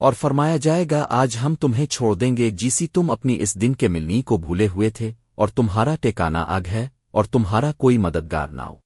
اور فرمایا جائے گا، آج ہم تمہیں چھوڑ دیں گے، جیسی تم اپنی اس دن کے ملنی کو بھولے ہوئے تھے، اور تمہارا ٹیکانا آگ ہے، اور تمہارا کوئی مددگار نہ ہو۔